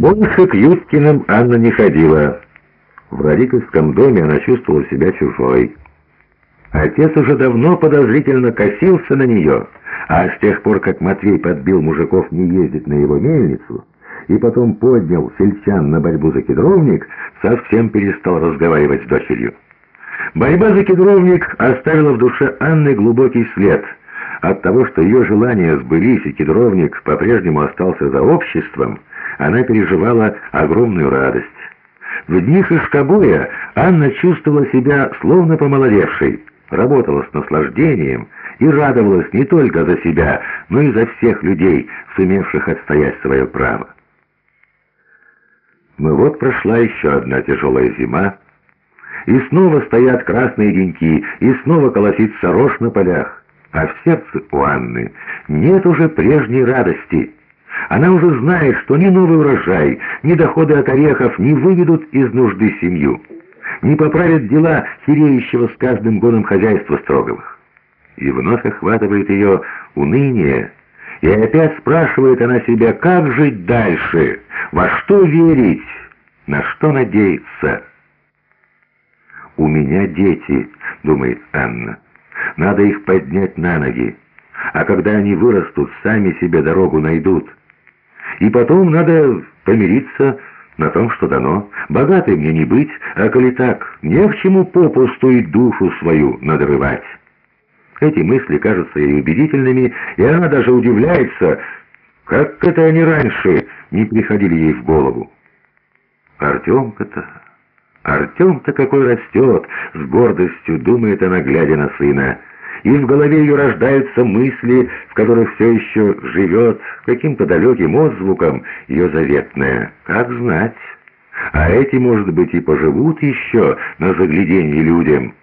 Больше к Юткиным Анна не ходила. В родительском доме она чувствовала себя чужой. Отец уже давно подозрительно косился на нее, а с тех пор, как Матвей подбил мужиков не ездить на его мельницу, и потом поднял сельчан на борьбу за кедровник, совсем перестал разговаривать с дочерью. Борьба за кедровник оставила в душе Анны глубокий след. От того, что ее желания сбылись и кедровник по-прежнему остался за обществом, она переживала огромную радость. В дни шишкобоя Анна чувствовала себя словно помолодевшей, работала с наслаждением и радовалась не только за себя, но и за всех людей, сумевших отстоять свое право. Но вот прошла еще одна тяжелая зима, и снова стоят красные деньки, и снова колосится рожь на полях, а в сердце у Анны нет уже прежней радости. Она уже знает, что ни новый урожай, ни доходы от орехов не выведут из нужды семью, не поправят дела хиреющего с каждым годом хозяйства Строговых. И вновь охватывает ее уныние, и опять спрашивает она себя, как жить дальше, во что верить, на что надеяться. «У меня дети», — думает Анна. «Надо их поднять на ноги, а когда они вырастут, сами себе дорогу найдут. И потом надо помириться на том, что дано. Богатой мне не быть, а коли так, не к чему попусту и душу свою надрывать». Эти мысли кажутся ей убедительными, и она даже удивляется, как это они раньше не приходили ей в голову. Артемка-то... Артем-то какой растет, с гордостью думает она, глядя на сына. И в голове ее рождаются мысли, в которых все еще живет каким-то далеким отзвуком ее заветное. Как знать? А эти, может быть, и поживут еще на загляденье людям.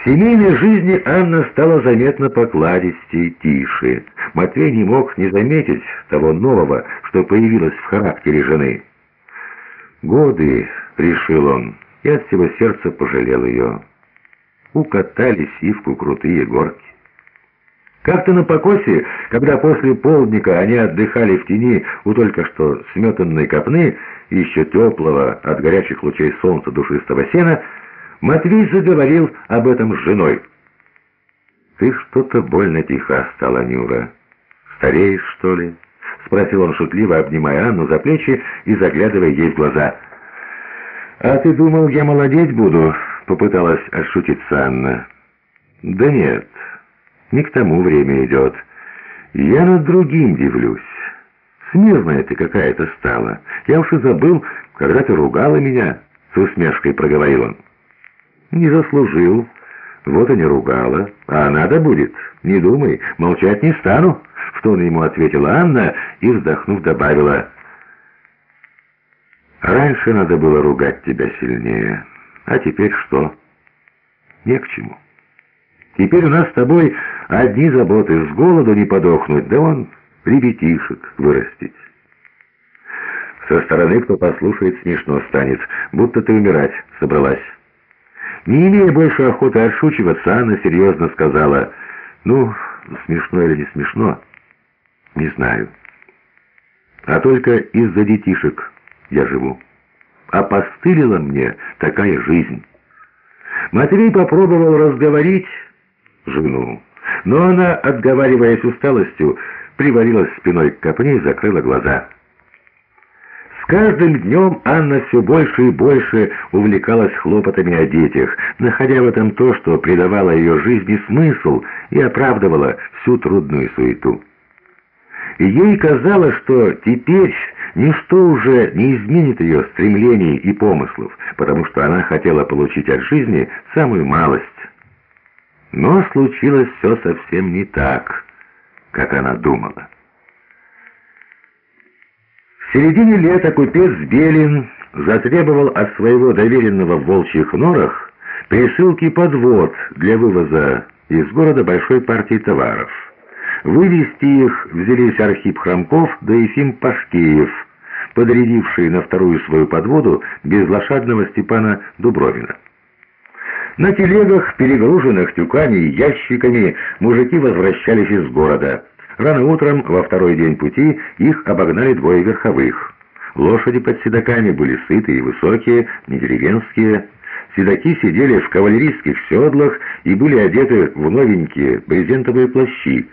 В семейной жизни Анна стала заметно покладистей, тише. Матвей не мог не заметить того нового, что появилось в характере жены. Годы, решил он, и от всего сердца пожалел ее. Укатали сивку крутые горки. Как-то на покосе, когда после полдника они отдыхали в тени у только что сметанной копны, еще теплого от горячих лучей солнца душистого сена, Матвей заговорил об этом с женой. «Ты что-то больно тиха стала, Нюра. Стареешь, что ли?» — спросил он шутливо, обнимая Анну за плечи и заглядывая ей в глаза. «А ты думал, я молодеть буду?» — попыталась отшутиться Анна. «Да нет, не к тому время идет. Я над другим дивлюсь. Смирная ты какая-то стала. Я уж и забыл, когда ты ругала меня», — с усмешкой проговорил он. «Не заслужил. Вот и не ругала. А надо будет. Не думай, молчать не стану». В тон ему ответила Анна и, вздохнув, добавила, «Раньше надо было ругать тебя сильнее, а теперь что? Не к чему. Теперь у нас с тобой одни заботы, с голоду не подохнуть, да он ребятишек вырастить». Со стороны, кто послушает, смешно станет, будто ты умирать собралась. Не имея больше охоты отшучиваться, Анна серьезно сказала, «Ну, смешно или не смешно?» Не знаю. А только из-за детишек я живу. А постылила мне такая жизнь. Матвей попробовал разговорить жену, но она, отговариваясь усталостью, привалилась спиной к копне и закрыла глаза. С каждым днем Анна все больше и больше увлекалась хлопотами о детях, находя в этом то, что придавало ее жизни смысл и оправдывало всю трудную суету. Ей казалось, что теперь ничто уже не изменит ее стремлений и помыслов, потому что она хотела получить от жизни самую малость. Но случилось все совсем не так, как она думала. В середине лета купец Белин затребовал от своего доверенного в волчьих норах присылки подвод для вывоза из города большой партии товаров. Вывести их взялись Архип Хромков да Ефим Пашкеев, подрядившие на вторую свою подводу безлошадного Степана Дубровина. На телегах, перегруженных тюками и ящиками, мужики возвращались из города. Рано утром, во второй день пути, их обогнали двое верховых. Лошади под седаками были сытые и высокие, не деревенские. Седаки сидели в кавалерийских седлах и были одеты в новенькие брезентовые плащи.